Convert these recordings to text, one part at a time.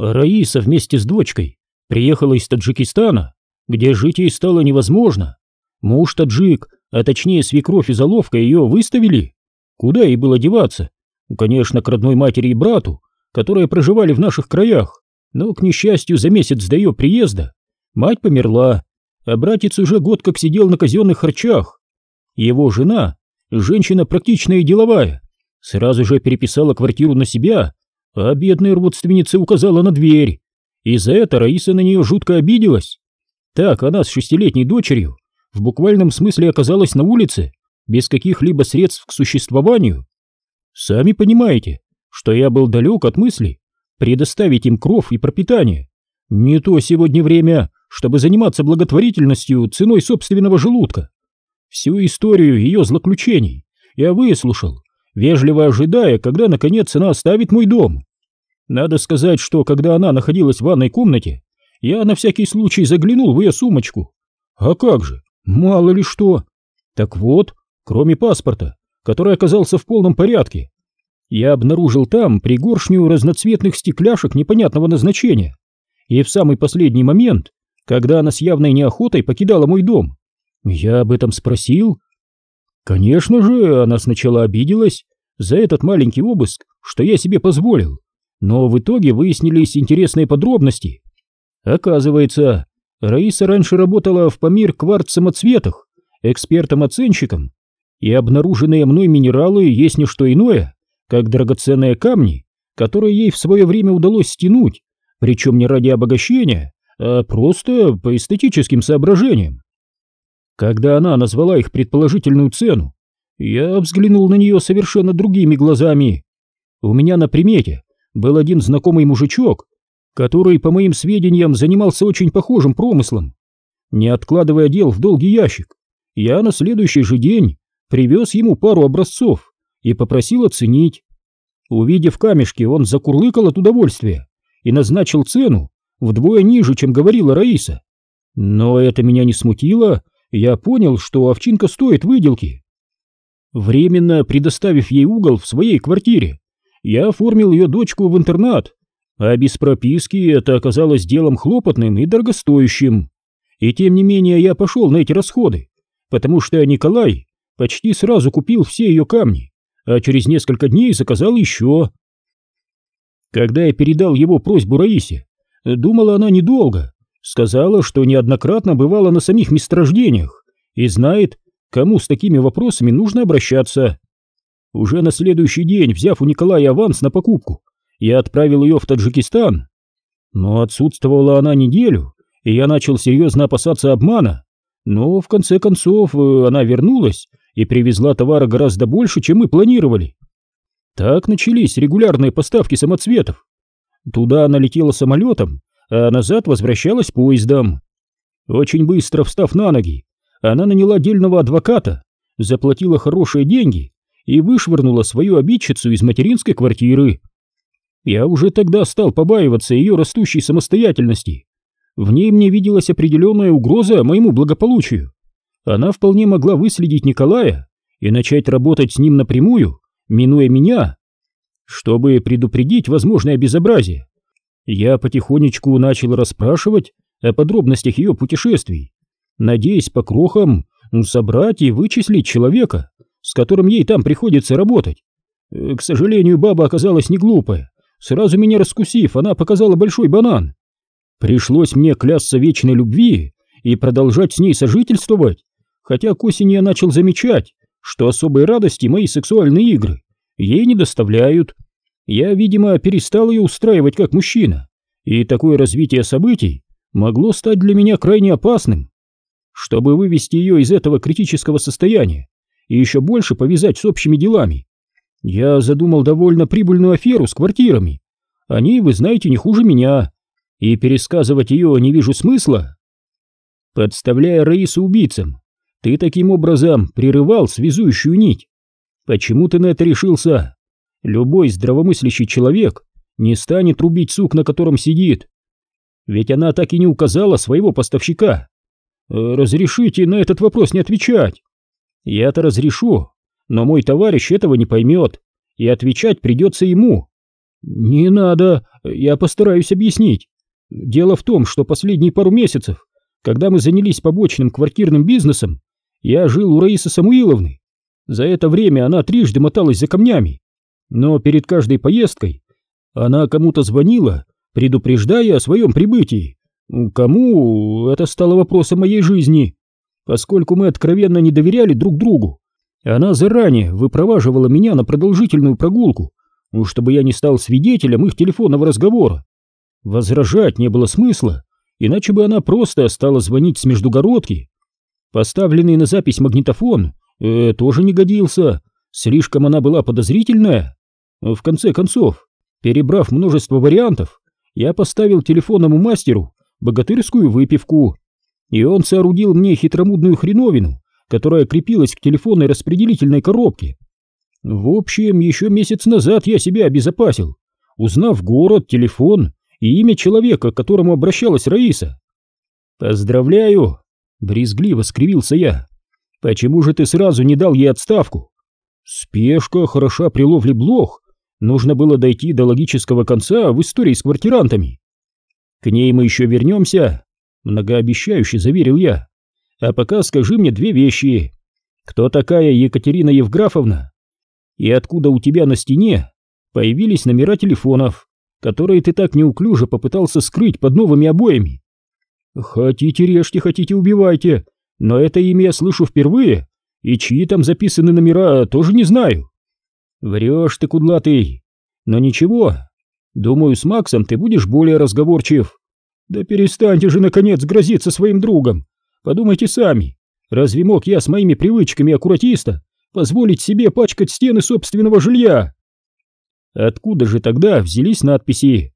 Раиса вместе с дочкой приехала из Таджикистана, где жить ей стало невозможно. Муж таджик, а точнее свекровь и заловка ее выставили. Куда ей было деваться? Конечно, к родной матери и брату, которые проживали в наших краях. Но, к несчастью, за месяц до ее приезда мать померла, а братец уже год как сидел на казенных харчах. Его жена, женщина практичная и деловая, сразу же переписала квартиру на себя, а бедная родственница указала на дверь. И за это Раиса на нее жутко обиделась. Так она с шестилетней дочерью в буквальном смысле оказалась на улице, без каких-либо средств к существованию. Сами понимаете, что я был далек от мысли предоставить им кров и пропитание. Не то сегодня время, чтобы заниматься благотворительностью ценой собственного желудка. Всю историю ее злоключений я выслушал, вежливо ожидая, когда наконец она оставит мой дом. Надо сказать, что когда она находилась в ванной комнате, я на всякий случай заглянул в ее сумочку. А как же, мало ли что. Так вот, кроме паспорта, который оказался в полном порядке, я обнаружил там пригоршню разноцветных стекляшек непонятного назначения. И в самый последний момент, когда она с явной неохотой покидала мой дом, я об этом спросил. Конечно же, она сначала обиделась за этот маленький обыск, что я себе позволил, но в итоге выяснились интересные подробности. Оказывается, Раиса раньше работала в Памир кварц-самоцветах, экспертом-оценщиком, и обнаруженные мной минералы есть не что иное, как драгоценные камни, которые ей в свое время удалось стянуть, причем не ради обогащения, а просто по эстетическим соображениям. Когда она назвала их предположительную цену, я взглянул на нее совершенно другими глазами. У меня на примете был один знакомый мужичок, который, по моим сведениям, занимался очень похожим промыслом. Не откладывая дел в долгий ящик, я на следующий же день привез ему пару образцов и попросил оценить. Увидев камешки, он закурлыкал от удовольствия и назначил цену вдвое ниже, чем говорила Раиса. Но это меня не смутило, я понял, что овчинка стоит выделки. Временно предоставив ей угол в своей квартире, я оформил ее дочку в интернат, а без прописки это оказалось делом хлопотным и дорогостоящим. И тем не менее я пошел на эти расходы, потому что Николай почти сразу купил все ее камни, а через несколько дней заказал еще. Когда я передал его просьбу Раисе, думала она недолго, сказала, что неоднократно бывала на самих месторождениях и знает, кому с такими вопросами нужно обращаться. Уже на следующий день, взяв у Николая аванс на покупку, я отправил ее в Таджикистан. Но отсутствовала она неделю, и я начал серьезно опасаться обмана. Но в конце концов э, она вернулась и привезла товара гораздо больше, чем мы планировали. Так начались регулярные поставки самоцветов. Туда она летела самолетом, а назад возвращалась поездом. Очень быстро встав на ноги, она наняла отдельного адвоката, заплатила хорошие деньги и вышвырнула свою обидчицу из материнской квартиры. Я уже тогда стал побаиваться ее растущей самостоятельности. В ней мне виделась определенная угроза моему благополучию. Она вполне могла выследить Николая и начать работать с ним напрямую, минуя меня. Чтобы предупредить возможное безобразие, я потихонечку начал расспрашивать о подробностях ее путешествий, надеясь по крохам собрать и вычислить человека, с которым ей там приходится работать. Э, к сожалению, баба оказалась не глупая. Сразу меня раскусив, она показала большой банан. Пришлось мне клясться вечной любви и продолжать с ней сожительствовать, хотя к осени я начал замечать, что особой радости мои сексуальные игры ей не доставляют. Я, видимо, перестал ее устраивать как мужчина, и такое развитие событий могло стать для меня крайне опасным. Чтобы вывести ее из этого критического состояния и еще больше повязать с общими делами, я задумал довольно прибыльную аферу с квартирами. Они, вы знаете, не хуже меня, и пересказывать ее не вижу смысла. Подставляя Раису убийцам, ты таким образом прерывал связующую нить. Почему ты на это решился? Любой здравомыслящий человек не станет рубить сук, на котором сидит. Ведь она так и не указала своего поставщика. Э, разрешите на этот вопрос не отвечать. Я-то разрешу, но мой товарищ этого не поймет, и отвечать придется ему. Не надо, я постараюсь объяснить. Дело в том, что последние пару месяцев, когда мы занялись побочным квартирным бизнесом, я жил у Раисы Самуиловны. За это время она трижды моталась за камнями. Но перед каждой поездкой она кому-то звонила, предупреждая о своем прибытии. Кому, это стало вопросом моей жизни. Поскольку мы откровенно не доверяли друг другу, она заранее выпроваживала меня на продолжительную прогулку, чтобы я не стал свидетелем их телефонного разговора. Возражать не было смысла, иначе бы она просто стала звонить с междугородки. Поставленный на запись магнитофон э, тоже не годился, слишком она была подозрительная. В конце концов, перебрав множество вариантов, я поставил телефонному мастеру богатырскую выпивку, и он соорудил мне хитромудную хреновину, которая крепилась к телефонной распределительной коробке. В общем, еще месяц назад я себя обезопасил, узнав город, телефон и имя человека, к которому обращалась Раиса. «Поздравляю!» — брезгливо скривился я. «Почему же ты сразу не дал ей отставку?» «Спешка хороша при ловле блох. Нужно было дойти до логического конца в истории с квартирантами». «К ней мы еще вернемся», — многообещающе заверил я. «А пока скажи мне две вещи. Кто такая Екатерина Евграфовна? И откуда у тебя на стене появились номера телефонов?» которые ты так неуклюже попытался скрыть под новыми обоями. Хотите режьте, хотите убивайте, но это имя я слышу впервые, и чьи там записаны номера, тоже не знаю. Врешь ты, кудлатый. Но ничего, думаю, с Максом ты будешь более разговорчив. Да перестаньте же, наконец, грозиться своим другом. Подумайте сами, разве мог я с моими привычками аккуратиста позволить себе пачкать стены собственного жилья? Откуда же тогда взялись надписи?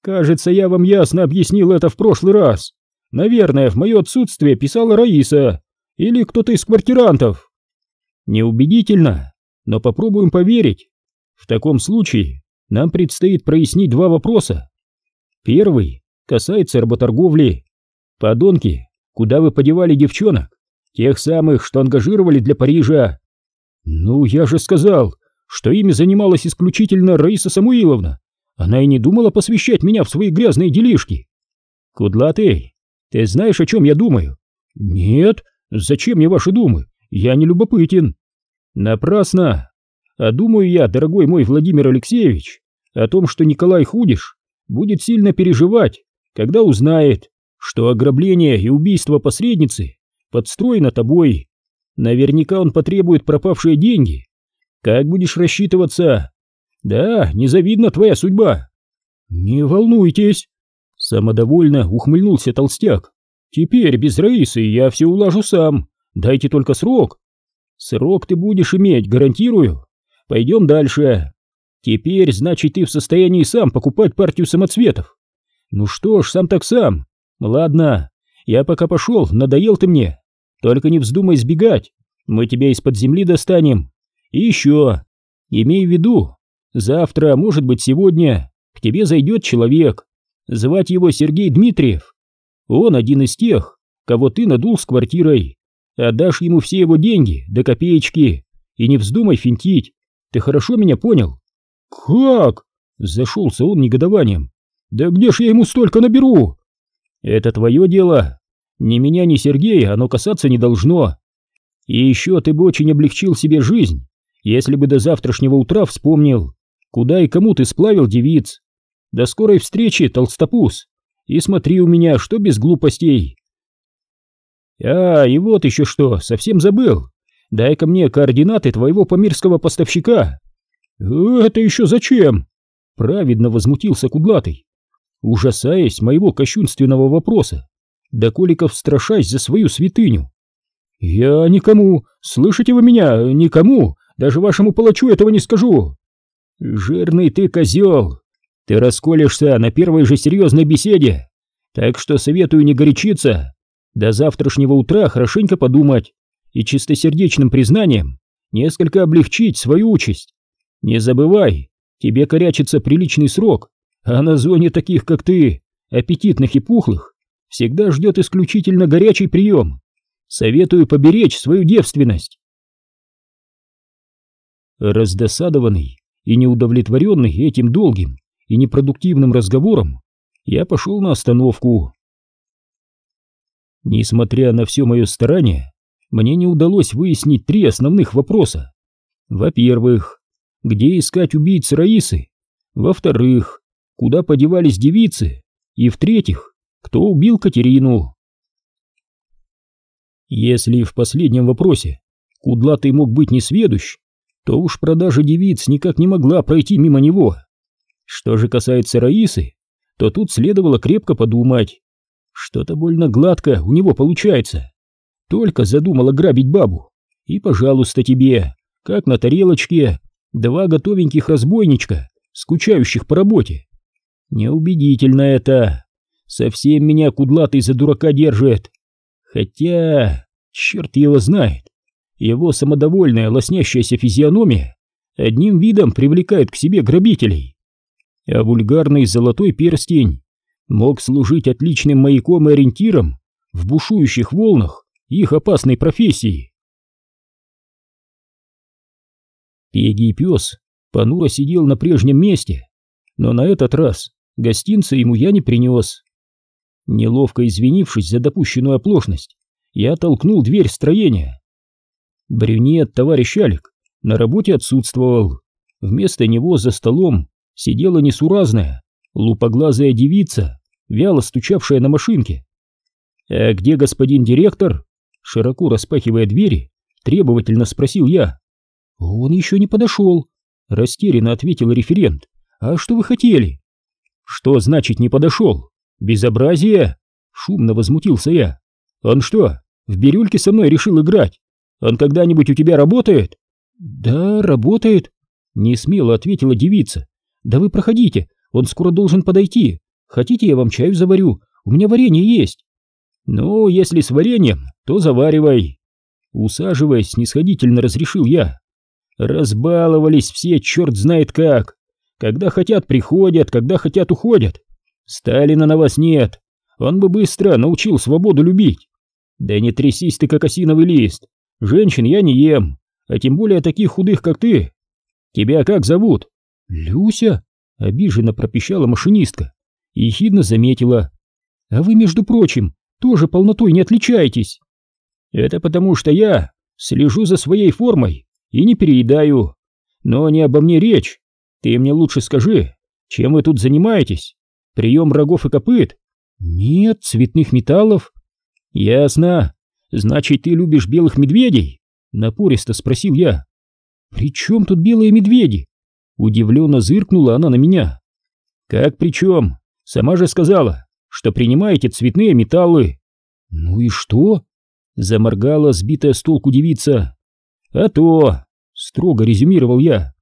Кажется, я вам ясно объяснил это в прошлый раз. Наверное, в мое отсутствие писала Раиса или кто-то из квартирантов. Неубедительно, но попробуем поверить. В таком случае нам предстоит прояснить два вопроса. Первый касается работорговли. Подонки, куда вы подевали девчонок? Тех самых, что ангажировали для Парижа. Ну, я же сказал, что ими занималась исключительно Раиса Самуиловна. Она и не думала посвящать меня в свои грязные делишки. Кудлатый, ты знаешь, о чем я думаю? Нет, зачем мне ваши думы? Я не любопытен. Напрасно. А думаю я, дорогой мой Владимир Алексеевич, о том, что Николай Худиш будет сильно переживать, когда узнает, что ограбление и убийство посредницы подстроено тобой. Наверняка он потребует пропавшие деньги как будешь рассчитываться? Да, незавидна твоя судьба. Не волнуйтесь. Самодовольно ухмыльнулся толстяк. Теперь без Раисы я все улажу сам. Дайте только срок. Срок ты будешь иметь, гарантирую. Пойдем дальше. Теперь, значит, ты в состоянии сам покупать партию самоцветов. Ну что ж, сам так сам. Ладно, я пока пошел, надоел ты мне. Только не вздумай сбегать. Мы тебя из-под земли достанем и еще, имей в виду, завтра, может быть сегодня, к тебе зайдет человек. Звать его Сергей Дмитриев. Он один из тех, кого ты надул с квартирой. Отдашь ему все его деньги до копеечки. И не вздумай финтить. Ты хорошо меня понял? Как? Зашелся он негодованием. Да где ж я ему столько наберу? Это твое дело. Ни меня, ни Сергея оно касаться не должно. И еще ты бы очень облегчил себе жизнь, если бы до завтрашнего утра вспомнил, куда и кому ты сплавил девиц. До скорой встречи, толстопуз, и смотри у меня, что без глупостей. А, и вот еще что, совсем забыл. Дай-ка мне координаты твоего помирского поставщика. Это еще зачем? Праведно возмутился Кудлатый, ужасаясь моего кощунственного вопроса. Да Коликов страшась за свою святыню. Я никому, слышите вы меня, никому даже вашему палачу этого не скажу. Жирный ты козел. Ты расколешься на первой же серьезной беседе. Так что советую не горячиться. До завтрашнего утра хорошенько подумать и чистосердечным признанием несколько облегчить свою участь. Не забывай, тебе корячится приличный срок, а на зоне таких, как ты, аппетитных и пухлых, всегда ждет исключительно горячий прием. Советую поберечь свою девственность. Раздосадованный и неудовлетворенный этим долгим и непродуктивным разговором, я пошел на остановку. Несмотря на все мое старание, мне не удалось выяснить три основных вопроса. Во-первых, где искать убийц Раисы? Во-вторых, куда подевались девицы? И в-третьих, кто убил Катерину? Если в последнем вопросе Кудлатый мог быть несведущ, то уж продажа девиц никак не могла пройти мимо него. Что же касается Раисы, то тут следовало крепко подумать. Что-то больно гладко у него получается. Только задумала грабить бабу. И, пожалуйста, тебе, как на тарелочке, два готовеньких разбойничка, скучающих по работе. Неубедительно это. Совсем меня кудлатый за дурака держит. Хотя, черт его знает, его самодовольная лоснящаяся физиономия одним видом привлекает к себе грабителей. А вульгарный золотой перстень мог служить отличным маяком и ориентиром в бушующих волнах их опасной профессии. Пеги и пес понуро сидел на прежнем месте, но на этот раз гостинца ему я не принес. Неловко извинившись за допущенную оплошность, я толкнул дверь строения. Брюнет, товарищ Алик, на работе отсутствовал. Вместо него за столом сидела несуразная, лупоглазая девица, вяло стучавшая на машинке. «А где господин директор?» Широко распахивая двери, требовательно спросил я. «Он еще не подошел», — растерянно ответил референт. «А что вы хотели?» «Что значит не подошел? Безобразие?» Шумно возмутился я. «Он что, в бирюльке со мной решил играть? Он когда-нибудь у тебя работает?» «Да, работает», — не смело ответила девица. «Да вы проходите, он скоро должен подойти. Хотите, я вам чаю заварю? У меня варенье есть». «Ну, если с вареньем, то заваривай». Усаживаясь, снисходительно разрешил я. Разбаловались все черт знает как. Когда хотят, приходят, когда хотят, уходят. Сталина на вас нет. Он бы быстро научил свободу любить. Да не трясись ты, как осиновый лист. Женщин я не ем, а тем более таких худых, как ты. Тебя как зовут? Люся? Обиженно пропищала машинистка и ехидно заметила. А вы, между прочим, тоже полнотой не отличаетесь. Это потому, что я слежу за своей формой и не переедаю. Но не обо мне речь. Ты мне лучше скажи, чем вы тут занимаетесь? Прием рогов и копыт? Нет, цветных металлов. Ясно. Значит, ты любишь белых медведей? Напористо спросил я. При чем тут белые медведи? Удивленно зыркнула она на меня. Как при чем? Сама же сказала, что принимаете цветные металлы. Ну и что? Заморгала сбитая с толку девица. «А то!» — строго резюмировал я.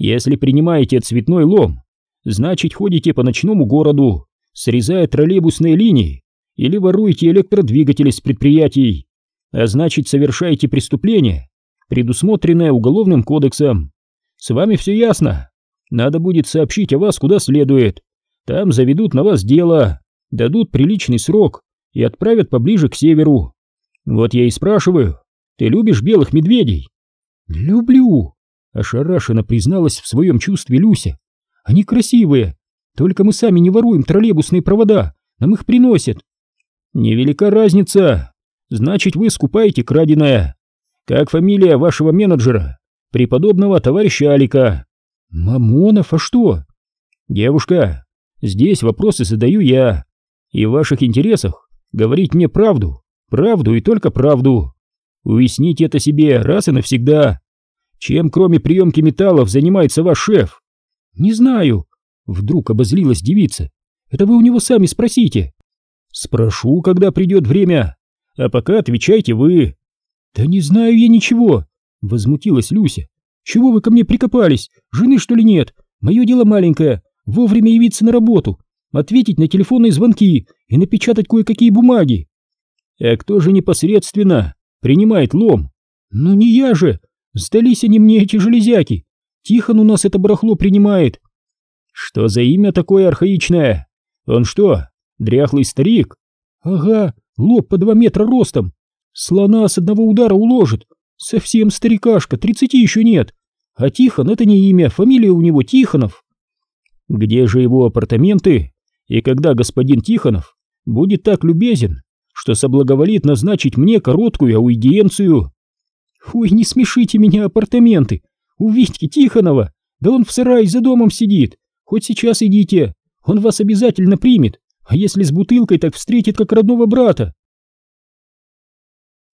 «Если принимаете цветной лом, значит ходите по ночному городу, срезая троллейбусные линии или воруете электродвигатели с предприятий, а значит совершаете преступление, предусмотренное Уголовным кодексом. С вами все ясно. Надо будет сообщить о вас куда следует. Там заведут на вас дело, дадут приличный срок и отправят поближе к северу. Вот я и спрашиваю, ты любишь белых медведей? Люблю, ошарашенно призналась в своем чувстве Люся. Они красивые, только мы сами не воруем троллейбусные провода, нам их приносят. Невелика разница, значит вы скупаете краденое. Как фамилия вашего менеджера, преподобного товарища Алика? Мамонов, а что? Девушка, здесь вопросы задаю я, и в ваших интересах говорить мне правду, правду и только правду. Уясните это себе раз и навсегда. Чем, кроме приемки металлов, занимается ваш шеф? Не знаю. Вдруг обозлилась девица. Это вы у него сами спросите. Спрошу, когда придет время. А пока отвечайте вы. Да не знаю я ничего. Возмутилась Люся. Чего вы ко мне прикопались? Жены, что ли, нет? Мое дело маленькое. Вовремя явиться на работу. Ответить на телефонные звонки и напечатать кое-какие бумаги. А кто же непосредственно принимает лом. Ну не я же, сдались они мне эти железяки. Тихон у нас это барахло принимает. Что за имя такое архаичное? Он что, дряхлый старик? Ага, лоб по два метра ростом. Слона с одного удара уложит. Совсем старикашка, тридцати еще нет. а Тихон — это не имя, фамилия у него Тихонов. Где же его апартаменты? И когда господин Тихонов будет так любезен, что соблаговолит назначить мне короткую аудиенцию? Ой, не смешите меня, апартаменты! У Витьки Тихонова! Да он в сарае за домом сидит! Хоть сейчас идите, он вас обязательно примет, а если с бутылкой, так встретит как родного брата.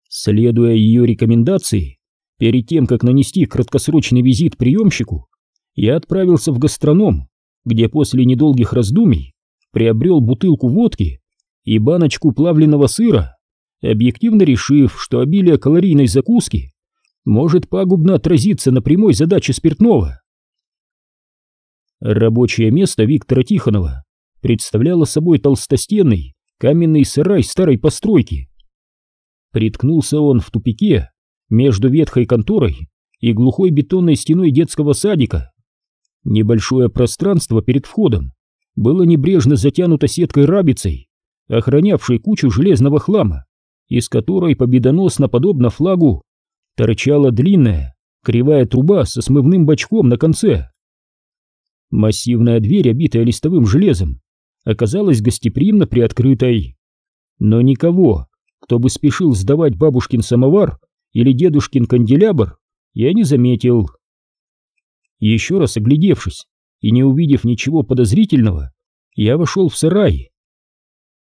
Следуя ее рекомендации, перед тем, как нанести краткосрочный визит приемщику, я отправился в гастроном, где после недолгих раздумий приобрел бутылку водки и баночку плавленного сыра, объективно решив, что обилие калорийной закуски может пагубно отразиться на прямой задаче спиртного. Рабочее место Виктора Тихонова представляло собой толстостенный каменный сарай старой постройки, Приткнулся он в тупике между ветхой конторой и глухой бетонной стеной детского садика. Небольшое пространство перед входом было небрежно затянуто сеткой рабицей, охранявшей кучу железного хлама, из которой победоносно, подобно флагу, торчала длинная, кривая труба со смывным бачком на конце. Массивная дверь, обитая листовым железом, оказалась гостеприимно приоткрытой. Но никого, кто бы спешил сдавать бабушкин самовар или дедушкин канделябр, я не заметил. Еще раз оглядевшись и не увидев ничего подозрительного, я вошел в сарай.